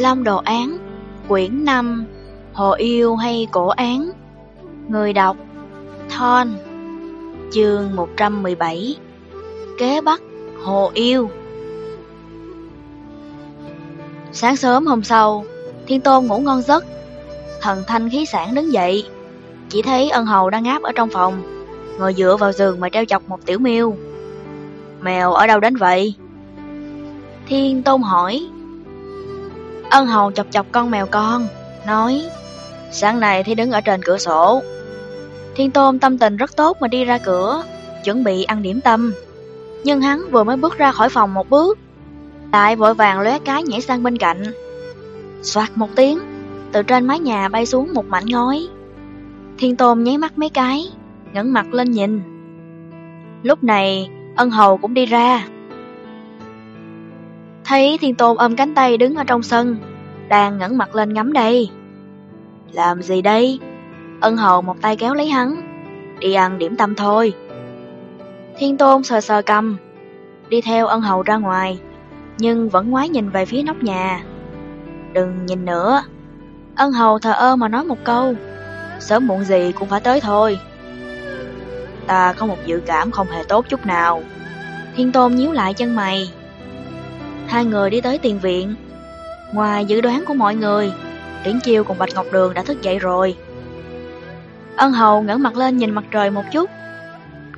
Long Đồ Án, Quyển 5 Hồ Yêu hay Cổ Án. Người đọc, Thon, Chương 117 Kế Bắc, Hồ Yêu. Sáng sớm hôm sau, Thiên Tôn ngủ ngon giấc. Thần thanh khí sản đứng dậy. Chỉ thấy ân hầu đang ngáp ở trong phòng. Ngồi dựa vào giường mà treo chọc một tiểu miêu. Mèo ở đâu đến vậy? Thiên Tôn hỏi. Ân hầu chọc chọc con mèo con, Nói, Sáng nay thì đứng ở trên cửa sổ. Thiên Tôn tâm tình rất tốt mà đi ra cửa, Chuẩn bị ăn điểm tâm. Nhưng hắn vừa mới bước ra khỏi phòng một bước, Lại vội vàng lóe cái nhảy sang bên cạnh. Xoạt một tiếng, Từ trên mái nhà bay xuống một mảnh ngói. Thiên Tôn nháy mắt mấy cái, ngẩng mặt lên nhìn. Lúc này, Ân hầu cũng đi ra. Thấy thiên tôn ôm cánh tay đứng ở trong sân, Đang ngẩng mặt lên ngắm đây. Làm gì đây? Ân hầu một tay kéo lấy hắn, Đi ăn điểm tâm thôi. Thiên tôn sờ sờ cầm, Đi theo ân hầu ra ngoài, Nhưng vẫn ngoái nhìn về phía nóc nhà. Đừng nhìn nữa, Ân hầu thờ ơ mà nói một câu, Sớm muộn gì cũng phải tới thôi. Ta có một dự cảm không hề tốt chút nào. Thiên tôn nhíu lại chân mày. Hai người đi tới tiền viện. Ngoài dự đoán của mọi người Triển chiêu cùng Bạch Ngọc Đường đã thức dậy rồi. Ân hầu ngẩng mặt lên nhìn mặt trời một chút.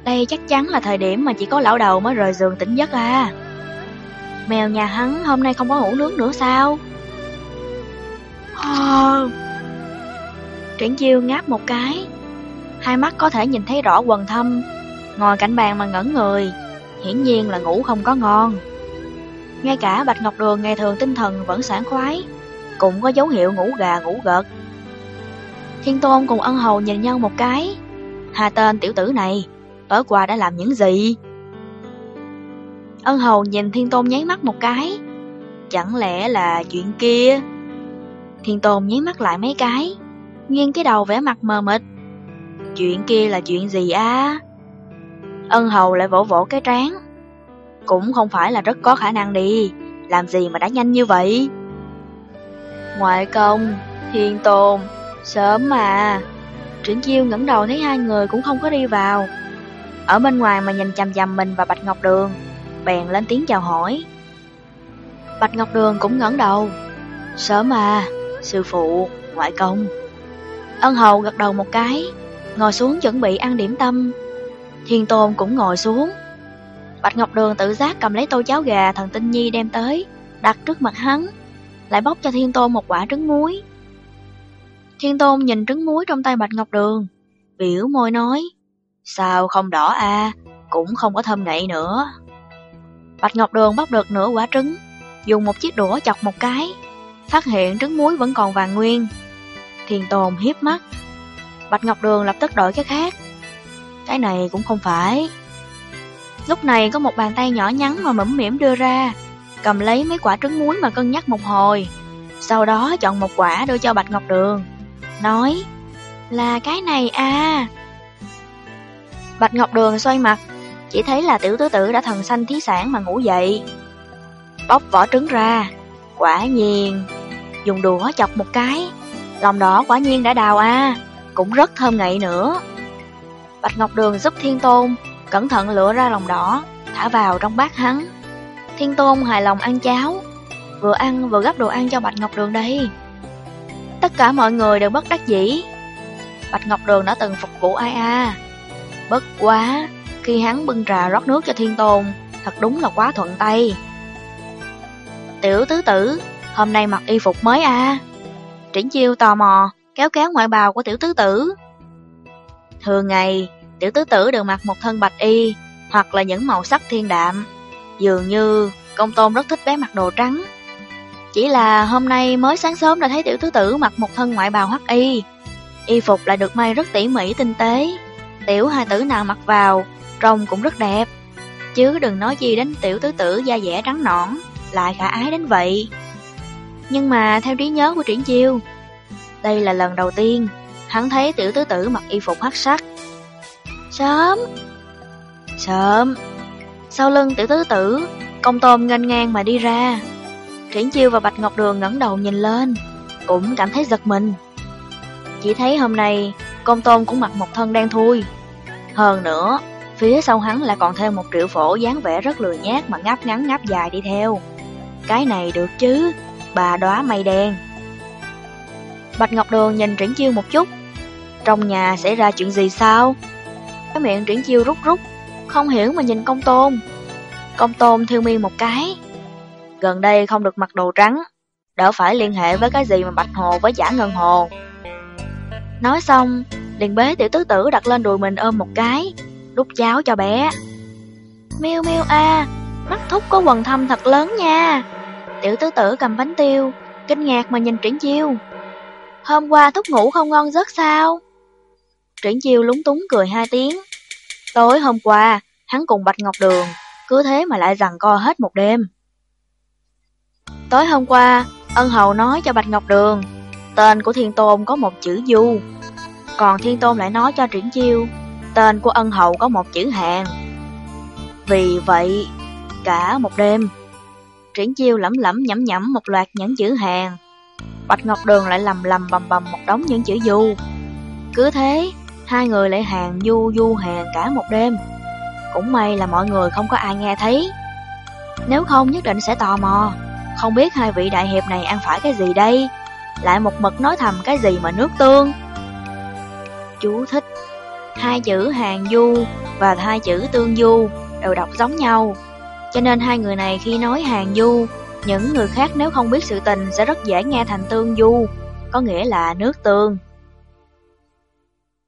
Đây chắc chắn là thời điểm mà chỉ có lão đầu mới rời giường tỉnh giấc à. Mèo nhà hắn hôm nay không có ngủ nướng nữa sao? Ờ. Oh. Triển chiêu ngáp một cái. Hai mắt có thể nhìn thấy rõ quần thâm. Ngồi cạnh bàn mà ngẩn người. Hiển nhiên là ngủ không có ngon ngay cả Bạch Ngọc Đường ngày thường tinh thần vẫn sảng khoái, cũng có dấu hiệu ngủ gà ngủ gật. Thiên Tôn cùng ân hầu nhìn nhau một cái. Hà tên tiểu tử này, ở qua đã làm những gì? Ân hầu nhìn Thiên Tôn nháy mắt một cái. Chẳng lẽ là chuyện kia? Thiên Tôn nháy mắt lại mấy cái, nghiêng cái đầu vẻ mặt mờ mịt. Chuyện kia là chuyện gì á? Ân hầu lại vỗ vỗ cái trán. Cũng không phải là rất có khả năng đi. Làm gì mà đã nhanh như vậy? Ngoại công Thiên tôn Sớm mà. Triển chiêu ngẩng đầu thấy hai người cũng không có đi vào. Ở bên ngoài mà nhìn chằm chằm mình và Bạch Ngọc Đường, Bèn lên tiếng chào hỏi. Bạch Ngọc Đường cũng ngẩng đầu. Sớm mà, Sư phụ, Ngoại công. Ân hầu gật đầu một cái, Ngồi xuống chuẩn bị ăn điểm tâm. Thiên tôn cũng ngồi xuống. Bạch Ngọc Đường tự giác cầm lấy tô cháo gà thần tinh nhi đem tới, đặt trước mặt hắn, lại bóc cho Thiên Tôn một quả trứng muối. Thiên Tôn nhìn trứng muối trong tay Bạch Ngọc Đường, biểu môi nói, sao không đỏ à, cũng không có thơm ngậy nữa. Bạch Ngọc Đường bóc được nửa quả trứng, dùng một chiếc đũa chọc một cái, phát hiện trứng muối vẫn còn vàng nguyên. Thiên Tôn hiếp mắt, Bạch Ngọc Đường lập tức đổi cái khác. Cái này cũng không phải. Lúc này có một bàn tay nhỏ nhắn mà mẫm mỉm đưa ra, cầm lấy mấy quả trứng muối mà cân nhắc một hồi. Sau đó chọn một quả đưa cho Bạch Ngọc Đường, nói là cái này à. Bạch Ngọc Đường xoay mặt, chỉ thấy là tiểu tứ tử đã thần xanh thí sản mà ngủ dậy. Bóc vỏ trứng ra, quả nhiên, dùng đũa chọc một cái, lòng đỏ quả nhiên đã đào à, cũng rất thơm ngậy nữa. Bạch Ngọc Đường giúp Thiên Tôn cẩn thận lựa ra lòng đỏ, thả vào trong bát hắn. Thiên Tôn hài lòng ăn cháo, vừa ăn vừa gấp đồ ăn cho Bạch Ngọc Đường đây. Tất cả mọi người đều bất đắc dĩ. Bạch Ngọc Đường đã từng phục vụ ai a. Bất quá, khi hắn bưng trà rót nước cho Thiên Tôn, thật đúng là quá thuận tay. Tiểu tứ tử, hôm nay mặc y phục mới a. Triển chiêu tò mò, kéo kéo ngoại bào của tiểu tứ tử. Thường ngày, tiểu tứ tử đều mặc một thân bạch y, hoặc là những màu sắc thiên đạm. Dường như công tôn rất thích bé mặc đồ trắng. Chỉ là hôm nay mới sáng sớm đã thấy tiểu tứ tử mặc một thân ngoại bào hoắc y. Y phục lại được may rất tỉ mỉ tinh tế. Tiểu hai tử nào mặc vào, trông cũng rất đẹp. Chứ đừng nói gì đến tiểu tứ tử da dẻ trắng nõn, lại khả ái đến vậy. Nhưng mà theo trí nhớ của triển chiêu, đây là lần đầu tiên hắn thấy tiểu tứ tử mặc y phục hắc sắc. Sớm Sớm Sau lưng tiểu tứ tử Công tôm ngênh ngang mà đi ra Triển Chiêu và Bạch Ngọc Đường ngẩng đầu nhìn lên, cũng cảm thấy giật mình. Chỉ thấy hôm nay, công tôm cũng mặc một thân đen thui. Hơn nữa, phía sau hắn lại còn thêm một triệu phổ dáng vẻ rất lười nhát mà ngáp ngắn ngáp dài đi theo. Cái này được chứ, bà đóa mây đen. Bạch Ngọc Đường nhìn Triển Chiêu một chút. Trong nhà xảy ra chuyện gì sao? Cái miệng Triển Chiêu rút rút, không hiểu mà nhìn công tôn. Công tôn thiêu mi một cái. Gần đây không được mặc đồ trắng, đỡ phải liên hệ với cái gì mà Bạch Hồ với giả ngân hồ. Nói xong, liền bế tiểu tứ tử đặt lên đùi mình ôm một cái, đút cháo cho bé. Miêu miêu a, mắt thúc có quần thâm thật lớn nha. Tiểu tứ tử cầm bánh tiêu, kinh ngạc mà nhìn Triển Chiêu. Hôm qua thúc ngủ không ngon giấc sao? Triển Chiêu lúng túng cười hai tiếng. Tối hôm qua, hắn cùng Bạch Ngọc Đường, cứ thế mà lại rằng co hết một đêm. Tối hôm qua, ân hầu nói cho Bạch Ngọc Đường, tên của Thiên Tôn có một chữ Du. Còn Thiên Tôn lại nói cho Triển Chiêu, tên của ân hầu có một chữ Hàng. Vì vậy, cả một đêm, Triển Chiêu lẩm lẩm nhẩm nhẩm một loạt những chữ Hàng. Bạch Ngọc Đường lại lầm lầm bầm bầm một đống những chữ Du. Cứ thế, hai người lại hàng du du hàng cả một đêm. Cũng may là mọi người không có ai nghe thấy. Nếu không nhất định sẽ tò mò, không biết hai vị đại hiệp này ăn phải cái gì đây? Lại một mực nói thầm cái gì mà nước tương? Chú thích Hai chữ hàng du và hai chữ tương du đều đọc giống nhau. Cho nên hai người này khi nói hàng du, những người khác nếu không biết sự tình sẽ rất dễ nghe thành tương du, có nghĩa là nước tương.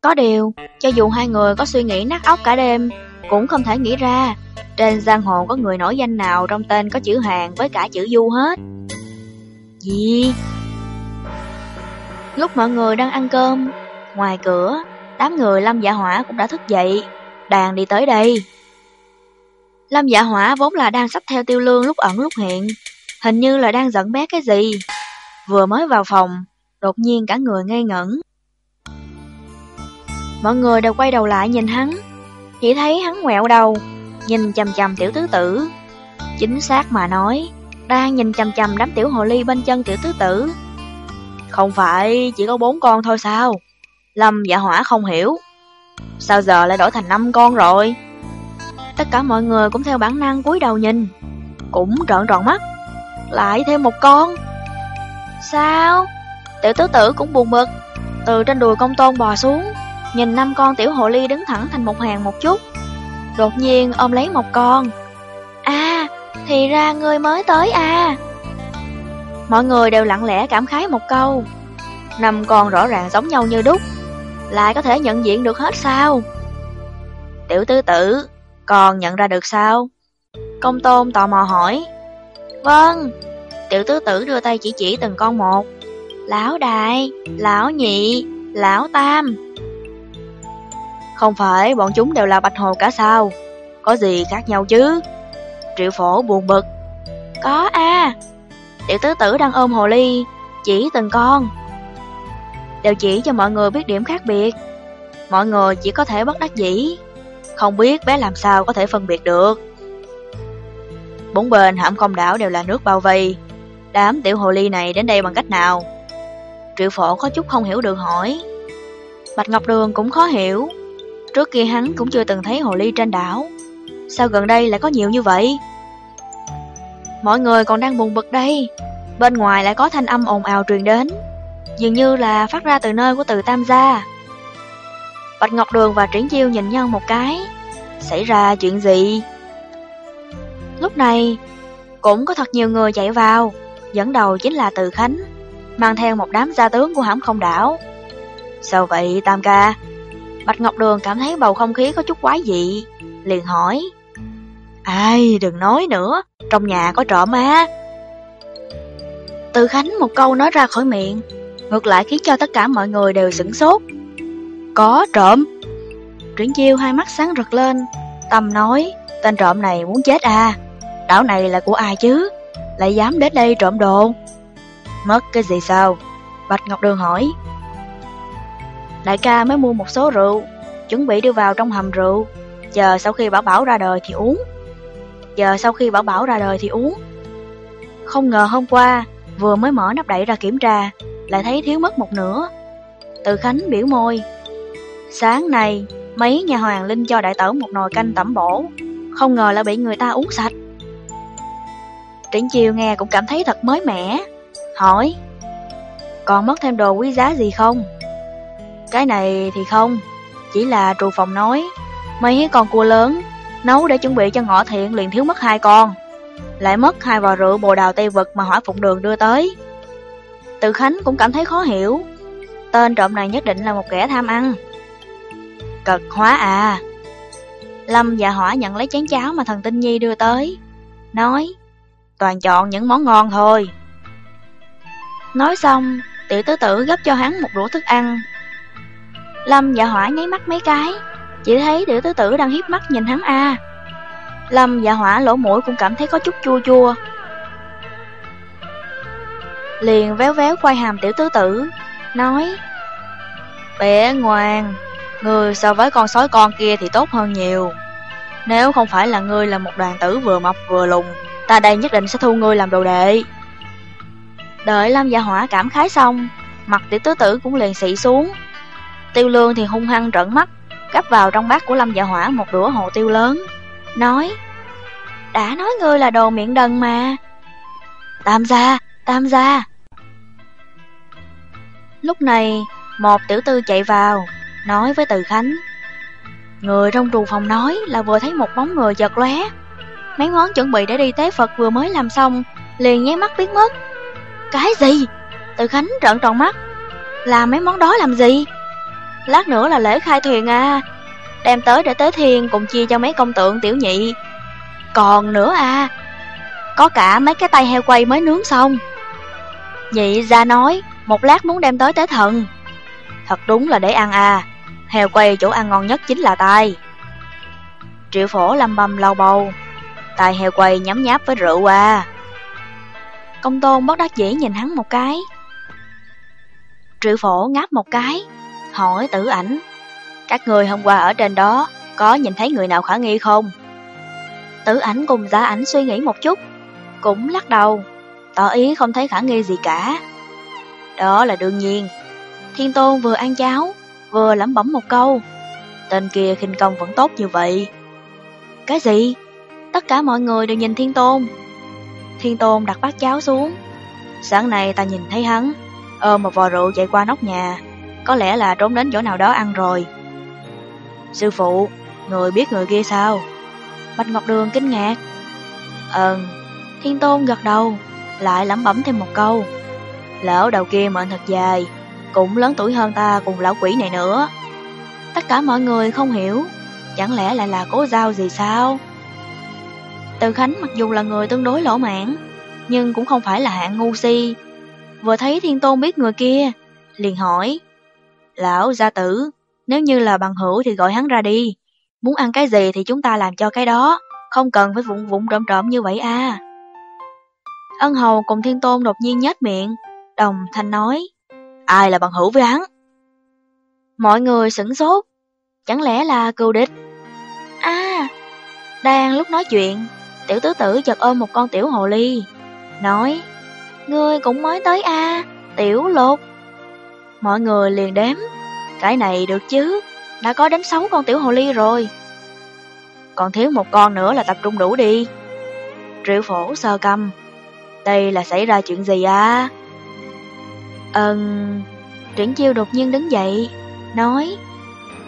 Có điều, cho dù hai người có suy nghĩ nát óc cả đêm, cũng không thể nghĩ ra trên giang hồ có người nổi danh nào trong tên có chữ hàng với cả chữ du hết. Gì? Lúc mọi người đang ăn cơm, ngoài cửa, đám người Lâm Dạ Hỏa cũng đã thức dậy, đàn đi tới đây. Lâm Dạ Hỏa vốn là đang sắp theo tiêu lương lúc ẩn lúc hiện, hình như là đang giận bé cái gì. Vừa mới vào phòng, đột nhiên cả người ngây ngẩn. Mọi người đều quay đầu lại nhìn hắn, chỉ thấy hắn ngoẹo đầu, nhìn chầm chầm tiểu tứ tử. Chính xác mà nói, đang nhìn chầm chầm đám tiểu hồ ly bên chân tiểu tứ tử. Không phải chỉ có bốn con thôi sao? Lâm dạ hỏa không hiểu. Sao giờ lại đổi thành năm con rồi? Tất cả mọi người cũng theo bản năng cúi đầu nhìn, cũng trợn tròn mắt. Lại thêm một con. Sao? Tiểu tứ tử cũng buồn bực, từ trên đùi công tôn bò xuống, nhìn năm con tiểu hồ ly đứng thẳng thành một hàng một chút. Đột nhiên ôm lấy một con. À, thì ra ngươi mới tới à. Mọi người đều lặng lẽ cảm khái một câu. Năm con rõ ràng giống nhau như đúc, lại có thể nhận diện được hết sao? Tiểu Tư tử, còn nhận ra được sao? Công tôn tò mò hỏi. Vâng, tiểu tứ tử đưa tay chỉ chỉ từng con một. Lão đại, lão nhị, lão tam. Không phải bọn chúng đều là bạch hồ cả sao? Có gì khác nhau chứ? Triệu phổ buồn bực. Có a Tiểu tứ tử đang ôm hồ ly, chỉ từng con. Đều chỉ cho mọi người biết điểm khác biệt. Mọi người chỉ có thể bất đắc dĩ. Không biết bé làm sao có thể phân biệt được. Bốn bên hãm công đảo đều là nước bao vây. Đám tiểu hồ ly này đến đây bằng cách nào? Triệu phổ có chút không hiểu được hỏi. Bạch Ngọc Đường cũng khó hiểu. Trước kia hắn cũng chưa từng thấy hồ ly trên đảo. Sao gần đây lại có nhiều như vậy? Mọi người còn đang buồn bực đây. Bên ngoài lại có thanh âm ồn ào truyền đến. Dường như là phát ra từ nơi của từ Tam Gia. Bạch Ngọc Đường và Triển Chiêu nhìn nhau một cái. Xảy ra chuyện gì? Lúc này, cũng có thật nhiều người chạy vào. Dẫn đầu chính là Từ Khánh, mang theo một đám gia tướng của hãm không đảo. Sao vậy Tam Ca? Bạch Ngọc Đường cảm thấy bầu không khí có chút quái dị, liền hỏi. Ai, đừng nói nữa, trong nhà có trộm á. Từ Khánh một câu nói ra khỏi miệng, ngược lại khiến cho tất cả mọi người đều sửng sốt. Có trộm. Triển chiêu hai mắt sáng rực lên, tâm nói, tên trộm này muốn chết à, đảo này là của ai chứ, lại dám đến đây trộm đồ. Mất cái gì sao? Bạch Ngọc Đường hỏi. Đại ca mới mua một số rượu, chuẩn bị đưa vào trong hầm rượu, chờ sau khi Bảo Bảo ra đời thì uống. Giờ sau khi Bảo Bảo ra đời thì uống. Không ngờ hôm qua, vừa mới mở nắp đậy ra kiểm tra, lại thấy thiếu mất một nửa. Từ Khánh biểu môi. Sáng nay, mấy nhà hoàng linh cho đại tẩu một nồi canh tẩm bổ, không ngờ là bị người ta uống sạch. Triển chiều nghe cũng cảm thấy thật mới mẻ, hỏi, còn mất thêm đồ quý giá gì không? Cái này thì không, chỉ là trù phòng nói, mấy con cua lớn, nấu để chuẩn bị cho ngọ thiện liền thiếu mất hai con, lại mất hai vò rượu bồ đào tây vật mà hỏa phụng đường đưa tới. Từ Khánh cũng cảm thấy khó hiểu, tên trộm này nhất định là một kẻ tham ăn. Cực hóa à! Lâm và Hỏa nhận lấy chén cháo mà thần Tinh Nhi đưa tới, nói, toàn chọn những món ngon thôi. Nói xong, tiểu tứ tử gấp cho hắn một đũa thức ăn. Lâm và Hỏa nháy mắt mấy cái, chỉ thấy tiểu tứ tử đang hiếp mắt nhìn hắn a. Lâm và Hỏa lỗ mũi cũng cảm thấy có chút chua chua. Liền véo véo quay hàm tiểu tứ tử, nói Bé ngoan, người so với con sói con kia thì tốt hơn nhiều. Nếu không phải là ngươi là một đoàn tử vừa mập vừa lùn, ta đây nhất định sẽ thu ngươi làm đồ đệ. Đợi Lâm Dạ Hỏa cảm khái xong, mặt tiểu tứ tử cũng liền xị xuống. Tiêu lương thì hung hăng trợn mắt, gắp vào trong bát của Lâm Dạ Hỏa một đũa hồ tiêu lớn, nói Đã nói ngươi là đồ miệng đần mà. Tam gia, tam gia. Lúc này, một tiểu tư chạy vào, nói với Từ Khánh. Người trong trù phòng nói là vừa thấy một bóng người giật lóe. Mấy món chuẩn bị để đi tế Phật vừa mới làm xong, liền nháy mắt biến mất. Cái gì? Từ Khánh trợn tròn mắt. Làm mấy món đó làm gì? Lát nữa là lễ khai thuyền à. Đem tới để tế thiên cùng chia cho mấy công tượng tiểu nhị. Còn nữa à. Có cả mấy cái tay heo quay mới nướng xong. Nhị ra nói, một lát muốn đem tới tế thần. Thật đúng là để ăn à. Heo quay chỗ ăn ngon nhất chính là tai. Triệu phổ lâm bầm lau bầu. Tai heo quay nhấm nháp với rượu à. Công tôn bất đắc dĩ nhìn hắn một cái. Triệu phổ ngáp một cái, hỏi tử ảnh. Các người hôm qua ở trên đó, có nhìn thấy người nào khả nghi không? Tử ảnh cùng gia ảnh suy nghĩ một chút, cũng lắc đầu, tỏ ý không thấy khả nghi gì cả. Đó là đương nhiên. Thiên tôn vừa ăn cháo, vừa lẩm bẩm một câu. Tên kia khinh công vẫn tốt như vậy. Cái gì? Tất cả mọi người đều nhìn thiên tôn, Thiên Tôn đặt bát cháo xuống. Sáng nay ta nhìn thấy hắn, ôm một vò rượu chạy qua nóc nhà, có lẽ là trốn đến chỗ nào đó ăn rồi. Sư phụ, người biết người kia sao? Bạch Ngọc Đường kinh ngạc. Ừ, Thiên Tôn gật đầu, lại lẩm bẩm thêm một câu. Lão đầu kia mệnh thật dài, cũng lớn tuổi hơn ta cùng lão quỷ này nữa. Tất cả mọi người không hiểu, chẳng lẽ lại là cố giao gì sao? Từ Khánh mặc dù là người tương đối lỗ mãn, nhưng cũng không phải là hạng ngu si. Vừa thấy Thiên Tôn biết người kia, liền hỏi, Lão gia tử, nếu như là bằng hữu thì gọi hắn ra đi, muốn ăn cái gì thì chúng ta làm cho cái đó, không cần phải vụng vụng trộm trộm như vậy à. Ân hầu cùng Thiên Tôn đột nhiên nhếch miệng, đồng thanh nói, ai là bằng hữu với hắn? Mọi người sửng sốt, chẳng lẽ là cừu địch? À, đang lúc nói chuyện, Tiểu tứ tử chợt ôm một con tiểu hồ ly, nói, Ngươi cũng mới tới a tiểu lục. Mọi người liền đếm, cái này được chứ, đã có đến 6 con tiểu hồ ly rồi. Còn thiếu một con nữa là tập trung đủ đi. Triệu phổ sơ cầm, đây là xảy ra chuyện gì à? Ừm, triển chiêu đột nhiên đứng dậy, nói,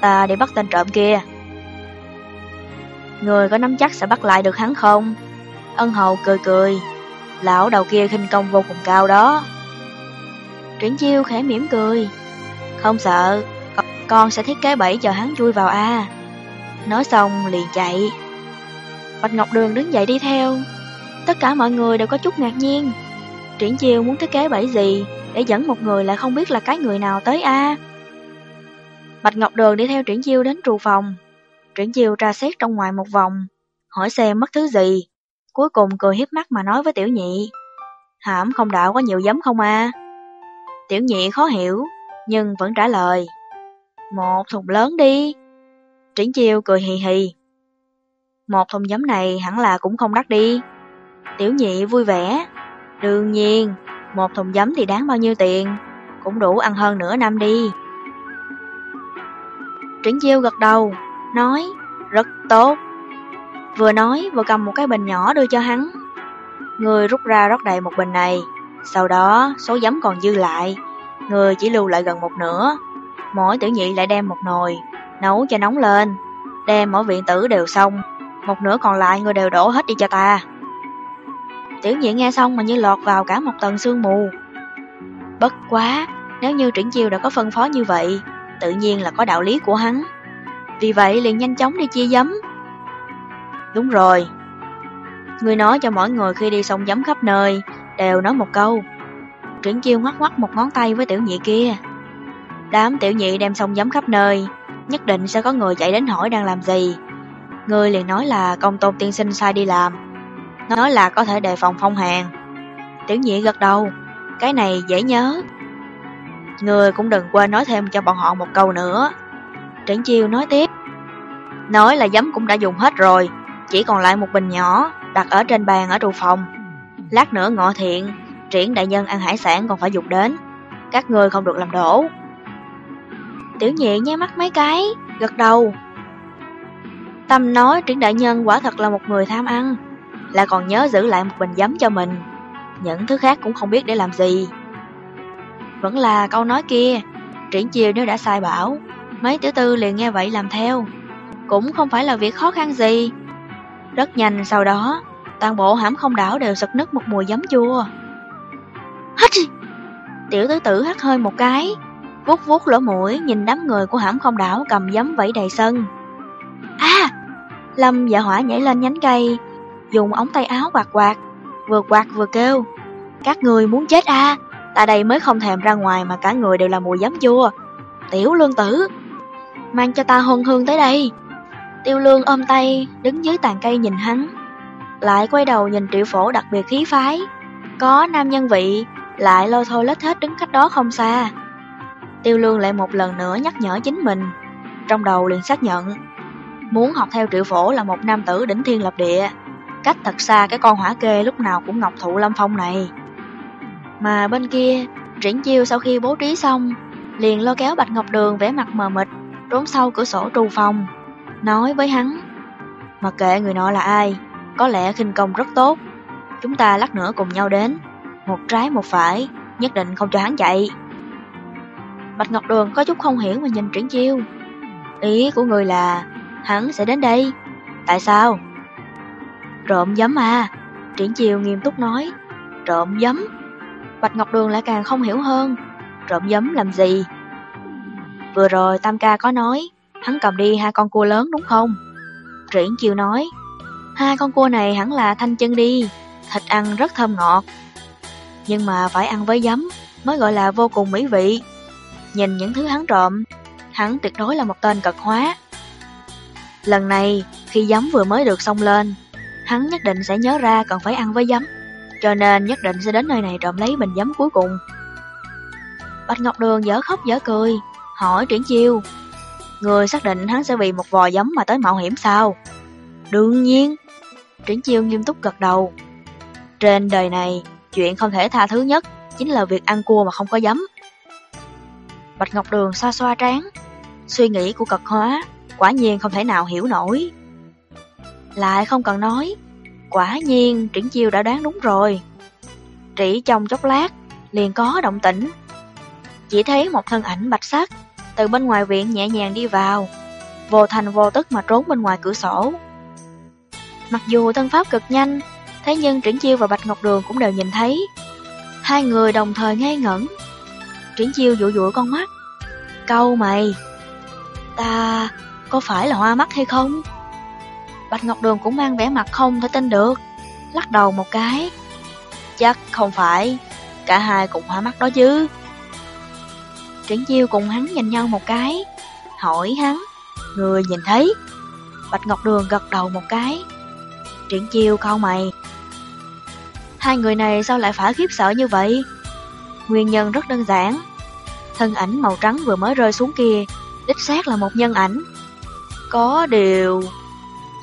ta để bắt tên trộm kia. Người có nắm chắc sẽ bắt lại được hắn không? Ân hầu cười cười, lão đầu kia khinh công vô cùng cao đó. Triển chiêu khẽ mỉm cười, không sợ, con sẽ thiết kế bẫy cho hắn chui vào a. Nói xong liền chạy. Bạch Ngọc Đường đứng dậy đi theo. Tất cả mọi người đều có chút ngạc nhiên. Triển chiêu muốn thiết kế bẫy gì để dẫn một người lại không biết là cái người nào tới a. Bạch Ngọc Đường đi theo Triển chiêu đến trù phòng. Triển chiêu tra xét trong ngoài một vòng, hỏi xem mất thứ gì. Cuối cùng cười hiếp mắt mà nói với tiểu nhị. Hãm không đạo có nhiều giấm không à? Tiểu nhị khó hiểu, nhưng vẫn trả lời. Một thùng lớn đi. Triển chiêu cười hì hì. Một thùng giấm này hẳn là cũng không đắt đi. Tiểu nhị vui vẻ. Đương nhiên, một thùng giấm thì đáng bao nhiêu tiền, cũng đủ ăn hơn nửa năm đi. Triển chiêu gật đầu, nói, rất tốt. Vừa nói vừa cầm một cái bình nhỏ đưa cho hắn. Người rút ra rót đầy một bình này, sau đó số giấm còn dư lại, người chỉ lưu lại gần một nửa. Mỗi tử nhị lại đem một nồi, nấu cho nóng lên, đem mỗi viện tử đều xong, một nửa còn lại người đều đổ hết đi cho ta. Tiểu nhị nghe xong mà như lọt vào cả một tầng sương mù. Bất quá, nếu như triển chiêu đã có phân phó như vậy, tự nhiên là có đạo lý của hắn. Vì vậy liền nhanh chóng đi chia giấm. Đúng rồi. Người nói cho mỗi người khi đi sông giấm khắp nơi, đều nói một câu. Triển chiêu ngoắc ngoắc một ngón tay với tiểu nhị kia. Đám tiểu nhị đem xong giấm khắp nơi, nhất định sẽ có người chạy đến hỏi đang làm gì. Người liền nói là công tôn tiên sinh sai đi làm. Nói là có thể đề phòng phong hàng. Tiểu nhị gật đầu, cái này dễ nhớ. Người cũng đừng quên nói thêm cho bọn họ một câu nữa. Triển chiêu nói tiếp. Nói là giấm cũng đã dùng hết rồi, chỉ còn lại một bình nhỏ, đặt ở trên bàn ở trụ phòng. Lát nữa ngọ thiện, triển đại nhân ăn hải sản còn phải dục đến. Các người không được làm đổ. Tiểu nhị nháy mắt mấy cái, gật đầu. Tâm nói triển đại nhân quả thật là một người tham ăn, là còn nhớ giữ lại một bình giấm cho mình. Những thứ khác cũng không biết để làm gì. Vẫn là câu nói kia, triển chiều nếu đã sai bảo, mấy tiểu tư liền nghe vậy làm theo. Cũng không phải là việc khó khăn gì. Rất nhanh sau đó, toàn bộ hãm không đảo đều sực nứt một mùi giấm chua. Hít! Tiểu tứ tử hắt hơi một cái, vuốt vuốt lỗ mũi nhìn đám người của hãm không đảo cầm giấm vẫy đầy sân. À! Lâm dạ hỏa nhảy lên nhánh cây, dùng ống tay áo quạt quạt, vừa quạt vừa kêu. Các người muốn chết à? Ta đây mới không thèm ra ngoài mà cả người đều là mùi giấm chua. Tiểu lương tử, mang cho ta hôn hương tới đây. Tiêu lương ôm tay, đứng dưới tàn cây nhìn hắn. Lại quay đầu nhìn triệu phổ đặc biệt khí phái. Có nam nhân vị, lại lôi thôi lết hết đứng cách đó không xa. Tiêu lương lại một lần nữa nhắc nhở chính mình. Trong đầu liền xác nhận. Muốn học theo triệu phổ là một nam tử đỉnh thiên lập địa. Cách thật xa cái con hỏa kê lúc nào cũng ngọc thụ lâm phong này. Mà bên kia, triển chiêu sau khi bố trí xong, liền lôi kéo Bạch Ngọc Đường vẻ mặt mờ mịt, trốn sau cửa sổ trù phòng, nói với hắn. Mặc kệ người nọ là ai, có lẽ khinh công rất tốt. Chúng ta lát nữa cùng nhau đến, một trái một phải, nhất định không cho hắn chạy. Bạch Ngọc Đường có chút không hiểu mà nhìn triển chiêu. Ý của người là, hắn sẽ đến đây. Tại sao? Trộm giấm à, triển chiêu nghiêm túc nói. Trộm giấm. Bạch Ngọc Đường lại càng không hiểu hơn, trộm giấm làm gì? Vừa rồi Tam Ca có nói, hắn cầm đi hai con cua lớn đúng không? Triển chiêu nói, hai con cua này hẳn là thanh chân đi, thịt ăn rất thơm ngọt. Nhưng mà phải ăn với giấm mới gọi là vô cùng mỹ vị. Nhìn những thứ hắn trộm, hắn tuyệt đối là một tên cực hóa. Lần này, khi giấm vừa mới được xông lên, hắn nhất định sẽ nhớ ra cần phải ăn với giấm cho nên nhất định sẽ đến nơi này trộm lấy bình giấm cuối cùng. Bạch Ngọc Đường dở khóc dở cười, hỏi Triển Chiêu, người xác định hắn sẽ vì một vò giấm mà tới mạo hiểm sao? Đương nhiên, Triển Chiêu nghiêm túc gật đầu. Trên đời này, chuyện không thể tha thứ nhất chính là việc ăn cua mà không có giấm. Bạch Ngọc Đường xoa xoa trán, suy nghĩ của cực hóa, quả nhiên không thể nào hiểu nổi. Lại không cần nói, Quả nhiên, triển chiêu đã đoán đúng rồi. Chỉ trong chốc lát, liền có động tĩnh. Chỉ thấy một thân ảnh bạch sắc, từ bên ngoài viện nhẹ nhàng đi vào, vô thành vô tức mà trốn bên ngoài cửa sổ. Mặc dù thân pháp cực nhanh, thế nhưng Triển Chiêu và Bạch Ngọc Đường cũng đều nhìn thấy. Hai người đồng thời ngây ngẩn. Triển Chiêu dụi dụi con mắt. Câu mày, ta có phải là hoa mắt hay không? Bạch Ngọc Đường cũng mang vẻ mặt không thể tin được, lắc đầu một cái. Chắc không phải, cả hai cùng hoa mắt đó chứ. Triển Chiêu cùng hắn nhìn nhau một cái, hỏi hắn, người nhìn thấy. Bạch Ngọc Đường gật đầu một cái. Triển Chiêu câu mày. Hai người này sao lại phải khiếp sợ như vậy? Nguyên nhân rất đơn giản. Thân ảnh màu trắng vừa mới rơi xuống kia, đích xác là một nhân ảnh. Có điều...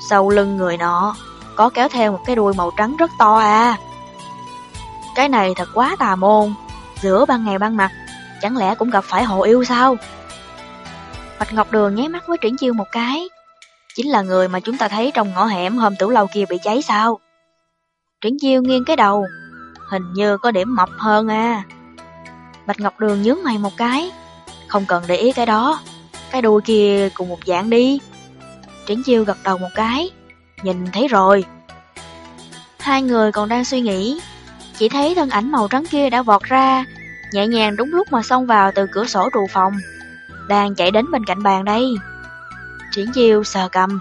Sau lưng người nọ có kéo theo một cái đuôi màu trắng rất to à. Cái này thật quá tà môn, giữa ban ngày ban mặt, chẳng lẽ cũng gặp phải hộ yêu sao? Bạch Ngọc Đường nháy mắt với Triển Chiêu một cái. Chính là người mà chúng ta thấy trong ngõ hẻm hôm tủ lâu kia bị cháy sao? Triển Diêu nghiêng cái đầu, hình như có điểm mập hơn à. Bạch Ngọc Đường nhướng mày một cái, không cần để ý cái đó, cái đuôi kia cùng một dạng đi. Triển Diêu gật đầu một cái, nhìn thấy rồi. Hai người còn đang suy nghĩ, chỉ thấy thân ảnh màu trắng kia đã vọt ra, nhẹ nhàng đúng lúc mà xông vào từ cửa sổ trụ phòng, đang chạy đến bên cạnh bàn đây. Triển Chiêu sờ cầm.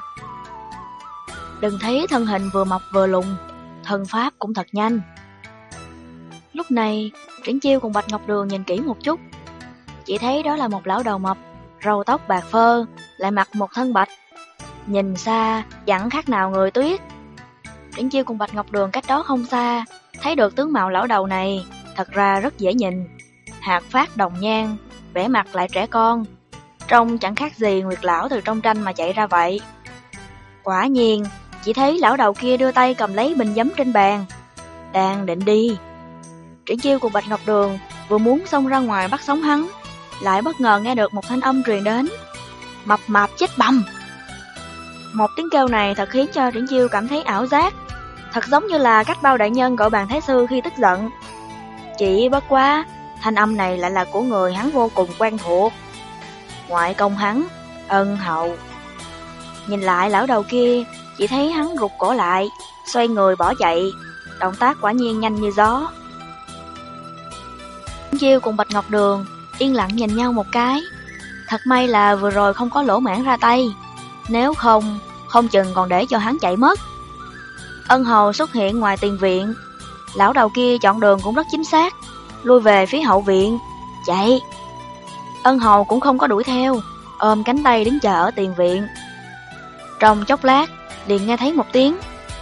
Đừng thấy thân hình vừa mập vừa lùng, thân pháp cũng thật nhanh. Lúc này, Triển Chiêu cùng Bạch Ngọc Đường nhìn kỹ một chút, chỉ thấy đó là một lão đầu mập, râu tóc bạc phơ, lại mặc một thân bạch. Nhìn xa, chẳng khác nào người tuyết. Triển Chiêu cùng Bạch Ngọc Đường cách đó không xa, thấy được tướng mạo lão đầu này, thật ra rất dễ nhìn. Hạt phát đồng nhan, vẻ mặt lại trẻ con, trông chẳng khác gì Nguyệt Lão từ trong tranh mà chạy ra vậy. Quả nhiên, chỉ thấy lão đầu kia đưa tay cầm lấy bình giấm trên bàn, đang định đi. Triển chiêu của Bạch Ngọc Đường vừa muốn xông ra ngoài bắt sống hắn, lại bất ngờ nghe được một thanh âm truyền đến. Mập mạp chết bầm! Một tiếng kêu này thật khiến cho Triển chiêu cảm thấy ảo giác, thật giống như là cách bao đại nhân gọi bàn thái sư khi tức giận. Chỉ bất quá, thanh âm này lại là của người hắn vô cùng quen thuộc. Ngoại công hắn, ân hậu. Nhìn lại lão đầu kia, chỉ thấy hắn rụt cổ lại, xoay người bỏ chạy, động tác quả nhiên nhanh như gió. Chiêu cùng Bạch Ngọc Đường yên lặng nhìn nhau một cái. Thật may là vừa rồi không có lỗ mãn ra tay, nếu không, không chừng còn để cho hắn chạy mất. Ân hầu xuất hiện ngoài tiền viện, lão đầu kia chọn đường cũng rất chính xác, lui về phía hậu viện, chạy. Ân hầu cũng không có đuổi theo, ôm cánh tay đứng chờ ở tiền viện. Trong chốc lát, liền nghe thấy một tiếng,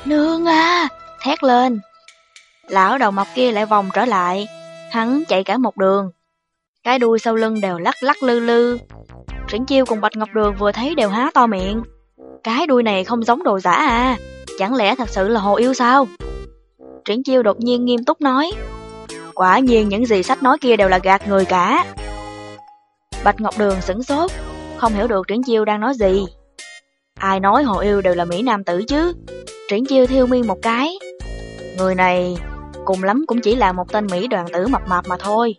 nương à, thét lên. Lão đầu mọc kia lại vòng trở lại, hắn chạy cả một đường. Cái đuôi sau lưng đều lắc lắc lư lư. Triển chiêu cùng Bạch Ngọc Đường vừa thấy đều há to miệng. Cái đuôi này không giống đồ giả à, chẳng lẽ thật sự là hồ yêu sao? Triển chiêu đột nhiên nghiêm túc nói, quả nhiên những gì sách nói kia đều là gạt người cả. Bạch Ngọc Đường sửng sốt, không hiểu được Triển Chiêu đang nói gì. Ai nói hồ yêu đều là Mỹ Nam tử chứ? Triển Chiêu thiêu miên một cái. Người này cùng lắm cũng chỉ là một tên Mỹ đoàn tử mập mạp mà thôi.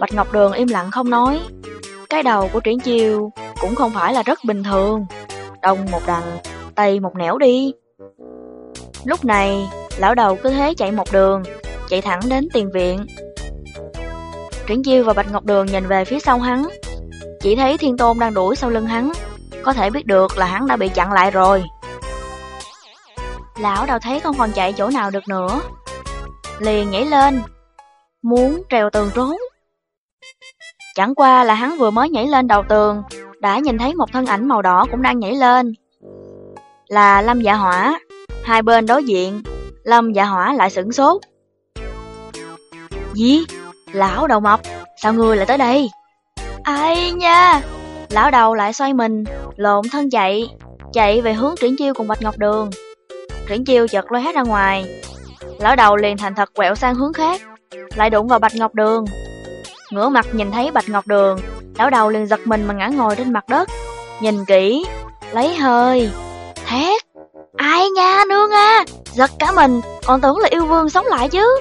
Bạch Ngọc Đường im lặng không nói. Cái đầu của Triển Chiêu cũng không phải là rất bình thường. Đông một đằng, tây một nẻo đi. Lúc này, lão đầu cứ thế chạy một đường, chạy thẳng đến tiền viện. Triển Chiêu và Bạch Ngọc Đường nhìn về phía sau hắn, chỉ thấy Thiên Tôn đang đuổi sau lưng hắn, có thể biết được là hắn đã bị chặn lại rồi. Lão đâu thấy không còn chạy chỗ nào được nữa, liền nhảy lên, muốn trèo tường trốn. Chẳng qua là hắn vừa mới nhảy lên đầu tường, đã nhìn thấy một thân ảnh màu đỏ cũng đang nhảy lên. Là Lâm Dạ Hỏa, hai bên đối diện, Lâm Dạ Hỏa lại sửng sốt. Gì? Lão đầu mập, sao ngươi lại tới đây? Ai nha! Lão đầu lại xoay mình, lộn thân chạy, chạy về hướng Triển Chiêu cùng Bạch Ngọc Đường. Triển Chiêu chợt lóe ra ngoài. Lão đầu liền thành thật quẹo sang hướng khác, lại đụng vào Bạch Ngọc Đường. Ngửa mặt nhìn thấy Bạch Ngọc Đường, lão đầu liền giật mình mà ngã ngồi trên mặt đất. Nhìn kỹ, lấy hơi, thét. Ai nha nương à, giật cả mình, còn tưởng là yêu vương sống lại chứ.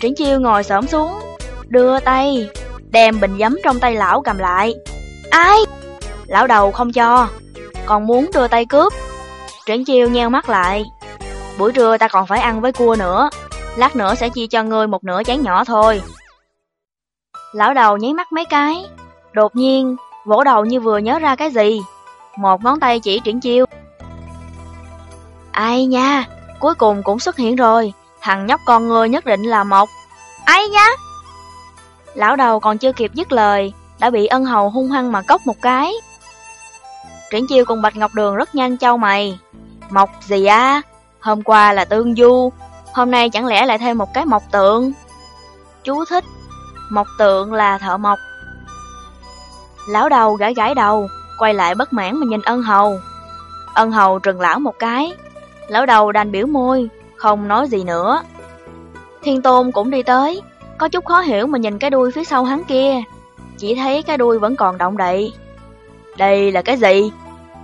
Triển chiêu ngồi xổm xuống, đưa tay, đem bình giấm trong tay lão cầm lại. Ai? Lão đầu không cho, còn muốn đưa tay cướp. Triển chiêu nheo mắt lại. Buổi trưa ta còn phải ăn với cua nữa, lát nữa sẽ chia cho ngươi một nửa chén nhỏ thôi. Lão đầu nháy mắt mấy cái, đột nhiên vỗ đầu như vừa nhớ ra cái gì. Một ngón tay chỉ triển chiêu. Ai nha, cuối cùng cũng xuất hiện rồi. Thằng nhóc con ngươi nhất định là một Ai nhá! Lão đầu còn chưa kịp dứt lời, Đã bị ân hầu hung hăng mà cốc một cái. Triển chiêu cùng Bạch Ngọc Đường rất nhanh trao mày. Mộc gì á? Hôm qua là tương du, Hôm nay chẳng lẽ lại thêm một cái mộc tượng? Chú thích, Mộc tượng là thợ mộc. Lão đầu gãi gãi đầu, Quay lại bất mãn mà nhìn ân hầu. Ân hầu trừng lão một cái. Lão đầu đành biểu môi không nói gì nữa, Thiên Tôn cũng đi tới, có chút khó hiểu mà nhìn cái đuôi phía sau hắn kia, chỉ thấy cái đuôi vẫn còn động đậy. Đây là cái gì?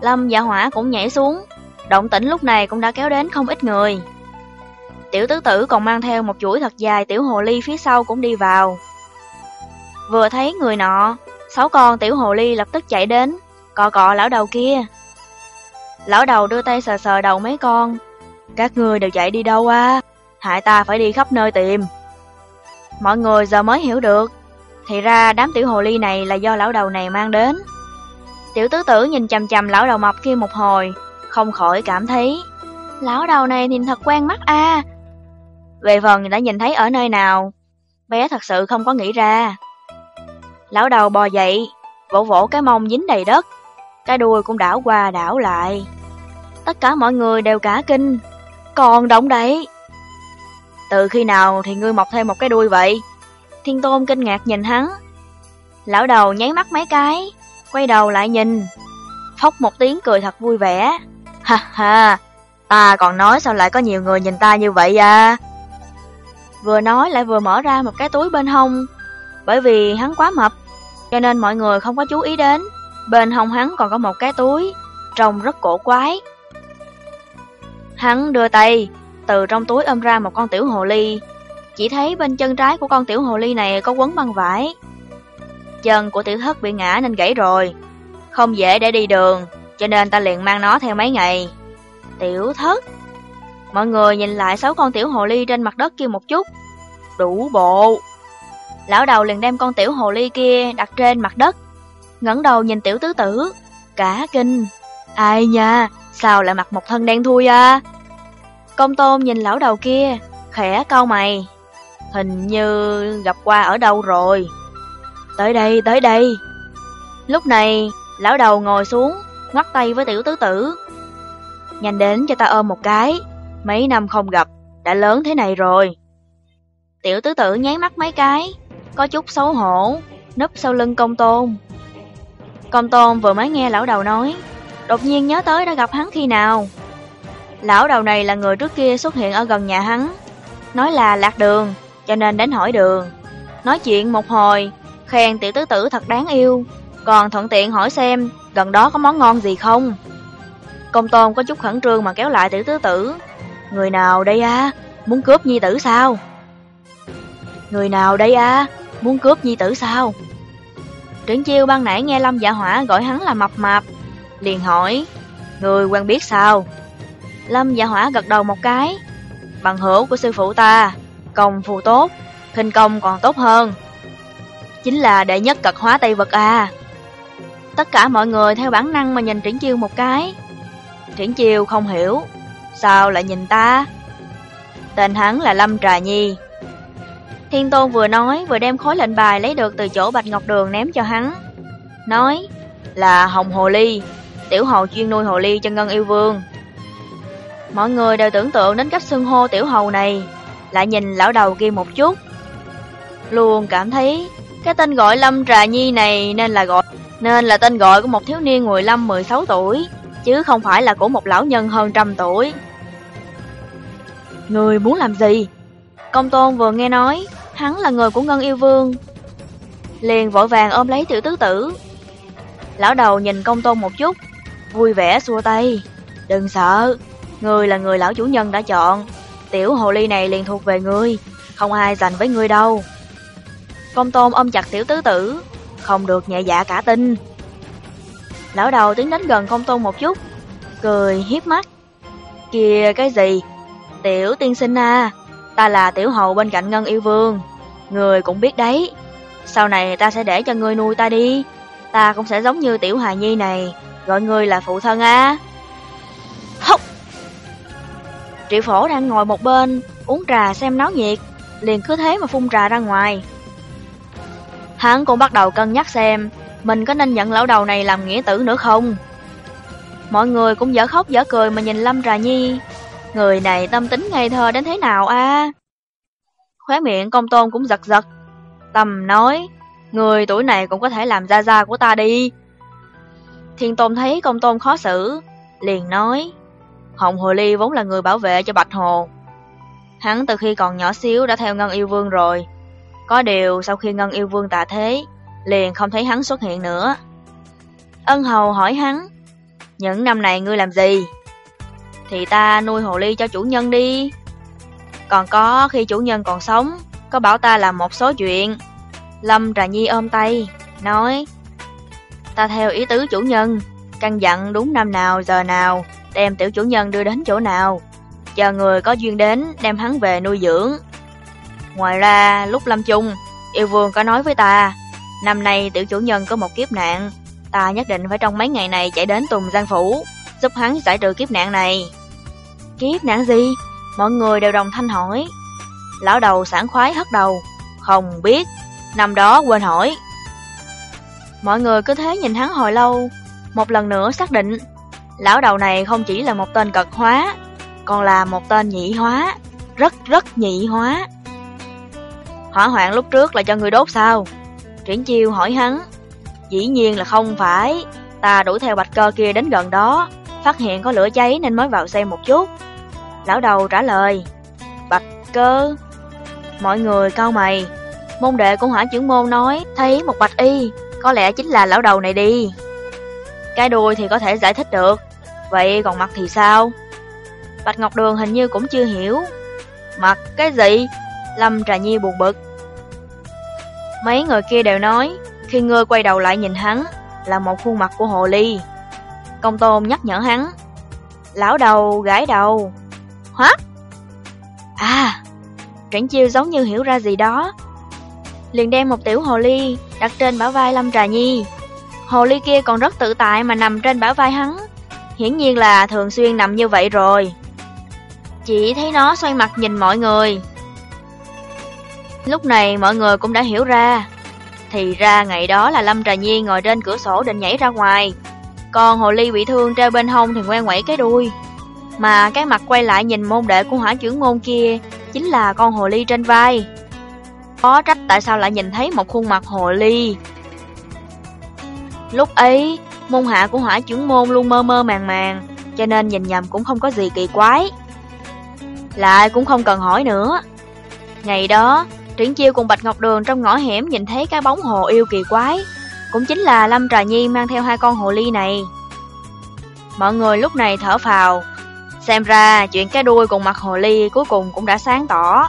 Lâm dạ hỏa cũng nhảy xuống, động tĩnh lúc này cũng đã kéo đến không ít người. Tiểu tứ tử còn mang theo một chuỗi thật dài tiểu hồ ly phía sau cũng đi vào. Vừa thấy người nọ, sáu con tiểu hồ ly lập tức chạy đến, cọ cọ lão đầu kia. Lão đầu đưa tay sờ sờ đầu mấy con. Các người đều chạy đi đâu à? Hại ta phải đi khắp nơi tìm. Mọi người giờ mới hiểu được. Thì ra đám tiểu hồ ly này là do lão đầu này mang đến. Tiểu tứ tử nhìn chầm chầm lão đầu mập kia một hồi, không khỏi cảm thấy. Lão đầu này nhìn thật quen mắt a Về phần đã nhìn thấy ở nơi nào, bé thật sự không có nghĩ ra. Lão đầu bò dậy, vỗ vỗ cái mông dính đầy đất, cái đuôi cũng đảo qua đảo lại. Tất cả mọi người đều cả kinh, còn động đậy. Từ khi nào thì ngươi mọc thêm một cái đuôi vậy? Thiên Tôn kinh ngạc nhìn hắn. Lão đầu nháy mắt mấy cái, quay đầu lại nhìn. Phốc một tiếng cười thật vui vẻ. Ha ha, ta còn nói sao lại có nhiều người nhìn ta như vậy à? Vừa nói lại vừa mở ra một cái túi bên hông. Bởi vì hắn quá mập, cho nên mọi người không có chú ý đến. Bên hông hắn còn có một cái túi, trông rất cổ quái. Hắn đưa tay, từ trong túi ôm ra một con tiểu hồ ly. Chỉ thấy bên chân trái của con tiểu hồ ly này có quấn băng vải. Chân của tiểu thất bị ngã nên gãy rồi. Không dễ để đi đường, cho nên ta liền mang nó theo mấy ngày. Tiểu thất Mọi người nhìn lại sáu con tiểu hồ ly trên mặt đất kia một chút. Đủ bộ. Lão đầu liền đem con tiểu hồ ly kia đặt trên mặt đất. ngẩng đầu nhìn tiểu tứ tử. Cả kinh. Ai nha, sao lại mặc một thân đen thui à? Công tôn nhìn lão đầu kia, khẽ cau mày. Hình như gặp qua ở đâu rồi. Tới đây, tới đây. Lúc này, lão đầu ngồi xuống, ngoắt tay với tiểu tứ tử. Nhanh đến cho ta ôm một cái, mấy năm không gặp, đã lớn thế này rồi. Tiểu tứ tử nháy mắt mấy cái, có chút xấu hổ, núp sau lưng công tôn. Công tôn vừa mới nghe lão đầu nói, đột nhiên nhớ tới đã gặp hắn khi nào. Lão đầu này là người trước kia xuất hiện ở gần nhà hắn, nói là lạc đường, cho nên đến hỏi đường. Nói chuyện một hồi, khen tiểu tứ tử thật đáng yêu, còn thuận tiện hỏi xem gần đó có món ngon gì không. Công tôn có chút khẩn trương mà kéo lại tiểu tứ tử. Người nào đây à? Muốn cướp nhi tử sao? Người nào đây à? Muốn cướp nhi tử sao? Triển chiêu ban nãy nghe Lâm dạ hỏa gọi hắn là mập mạp, liền hỏi, người quen biết sao? Lâm dạ hỏa gật đầu một cái, bằng hữu của sư phụ ta, công phù tốt, khinh công còn tốt hơn. Chính là đệ nhất cật hóa Tây Vật à. Tất cả mọi người theo bản năng mà nhìn Triển Chiêu một cái. Triển Chiêu không hiểu, sao lại nhìn ta? Tên hắn là Lâm Trà Nhi. Thiên Tôn vừa nói vừa đem khối lệnh bài lấy được từ chỗ Bạch Ngọc Đường ném cho hắn. Nói là Hồng Hồ Ly, tiểu hầu chuyên nuôi hồ ly cho Ngân Yêu Vương. Mọi người đều tưởng tượng đến cách xưng hô tiểu hầu này, lại nhìn lão đầu kia một chút. Luôn cảm thấy cái tên gọi Lâm Trà Nhi này nên là gọi nên là tên gọi của một thiếu niên 15-16 tuổi, chứ không phải là của một lão nhân hơn trăm tuổi. Người muốn làm gì? Công tôn vừa nghe nói, hắn là người của Ngân Yêu Vương. Liền vội vàng ôm lấy tiểu tứ tử. Lão đầu nhìn công tôn một chút, vui vẻ xua tay. Đừng sợ, người là người lão chủ nhân đã chọn. Tiểu hồ ly này liền thuộc về ngươi, không ai giành với ngươi đâu. Công tôn ôm chặt tiểu tứ tử, không được nhẹ dạ cả tin. Lão đầu tiến đến gần công tôn một chút, cười hiếp mắt. Kìa cái gì? Tiểu tiên sinh à, ta là tiểu hầu bên cạnh ngân yêu vương. Người cũng biết đấy, sau này ta sẽ để cho ngươi nuôi ta đi. Ta cũng sẽ giống như tiểu hài nhi này, gọi ngươi là phụ thân à. Hốc! Triệu phổ đang ngồi một bên, uống trà xem náo nhiệt, liền cứ thế mà phun trà ra ngoài. Hắn cũng bắt đầu cân nhắc xem mình có nên nhận lão đầu này làm nghĩa tử nữa không. Mọi người cũng dở khóc dở cười mà nhìn Lâm Trà Nhi. Người này tâm tính ngây thơ đến thế nào a? Khóe miệng công tôn cũng giật giật. Tâm nói, người tuổi này cũng có thể làm gia gia của ta đi. Thiên tôn thấy công tôn khó xử, liền nói, Hồng Hồ Ly vốn là người bảo vệ cho Bạch Hồ. Hắn từ khi còn nhỏ xíu đã theo Ngân Yêu Vương rồi. Có điều sau khi Ngân Yêu Vương tạ thế, liền không thấy hắn xuất hiện nữa. Ân hầu hỏi hắn, những năm này ngươi làm gì? Thì ta nuôi hồ ly cho chủ nhân đi. Còn có khi chủ nhân còn sống, có bảo ta làm một số chuyện. Lâm Trà Nhi ôm tay, nói, ta theo ý tứ chủ nhân, căn dặn đúng năm nào giờ nào, đem tiểu chủ nhân đưa đến chỗ nào, chờ người có duyên đến đem hắn về nuôi dưỡng. Ngoài ra, lúc lâm chung, yêu vương có nói với ta, năm nay tiểu chủ nhân có một kiếp nạn, ta nhất định phải trong mấy ngày này chạy đến Tùng Giang Phủ, giúp hắn giải trừ kiếp nạn này. Kiếp nạn gì? Mọi người đều đồng thanh hỏi. Lão đầu sảng khoái hất đầu, không biết, năm đó quên hỏi. Mọi người cứ thế nhìn hắn hồi lâu, một lần nữa xác định, lão đầu này không chỉ là một tên cật hóa, còn là một tên nhị hóa, rất rất nhị hóa. Hỏa hoạn lúc trước là cho người đốt sao? Triển chiêu hỏi hắn. Dĩ nhiên là không phải, ta đuổi theo bạch cơ kia đến gần đó, phát hiện có lửa cháy nên mới vào xem một chút. Lão đầu trả lời, bạch cơ. Mọi người cau mày, môn đệ của hỏa trưởng môn nói thấy một bạch y, có lẽ chính là lão đầu này đi. Cái đuôi thì có thể giải thích được, vậy còn mặt thì sao? Bạch Ngọc Đường hình như cũng chưa hiểu. Mặt cái gì? Lâm Trà Nhi buồn bực. Mấy người kia đều nói, khi ngươi quay đầu lại nhìn hắn, là một khuôn mặt của hồ ly. Công tôn nhắc nhở hắn. Lão đầu gãi đầu. Hả? À, Triển chiêu giống như hiểu ra gì đó. Liền đem một tiểu hồ ly đặt trên bả vai Lâm Trà Nhi. Hồ ly kia còn rất tự tại mà nằm trên bả vai hắn. Hiển nhiên là thường xuyên nằm như vậy rồi. Chỉ thấy nó xoay mặt nhìn mọi người. Lúc này mọi người cũng đã hiểu ra. Thì ra ngày đó là Lâm Trà Nhi ngồi trên cửa sổ định nhảy ra ngoài. Còn hồ ly bị thương treo bên hông thì ngoe ngoẩy cái đuôi. Mà cái mặt quay lại nhìn môn đệ của hỏa trưởng môn kia chính là con hồ ly trên vai. Có trách tại sao lại nhìn thấy một khuôn mặt hồ ly. Lúc ấy, môn hạ của hỏa trưởng môn luôn mơ mơ màng màng, cho nên nhìn nhầm cũng không có gì kỳ quái. Lại cũng không cần hỏi nữa. Ngày đó, Triển Chiêu cùng Bạch Ngọc Đường trong ngõ hẻm nhìn thấy cái bóng hồ yêu kỳ quái, cũng chính là Lâm Trà Nhi mang theo hai con hồ ly này. Mọi người lúc này thở phào, xem ra chuyện cái đuôi cùng mặt hồ ly cuối cùng cũng đã sáng tỏ.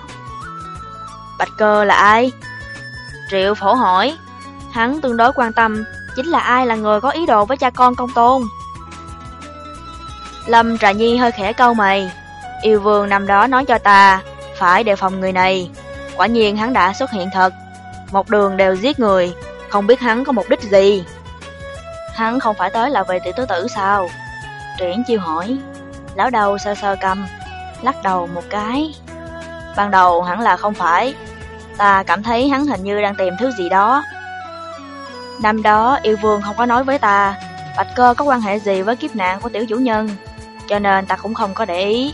Bạch cơ là ai? Triệu phổ hỏi, hắn tương đối quan tâm chính là ai là người có ý đồ với cha con công tôn. Lâm Trà Nhi hơi khẽ câu mày, yêu vương năm đó nói cho ta, phải đề phòng người này. Quả nhiên hắn đã xuất hiện thật, một đường đều giết người, không biết hắn có mục đích gì. Hắn không phải tới là về tiểu tứ tử sao? Triển chiêu hỏi, lão đầu sơ sơ cầm, lắc đầu một cái. Ban đầu hẳn là không phải, ta cảm thấy hắn hình như đang tìm thứ gì đó. Năm đó yêu vương không có nói với ta, Bạch cơ có quan hệ gì với kiếp nạn của tiểu chủ nhân, cho nên ta cũng không có để ý.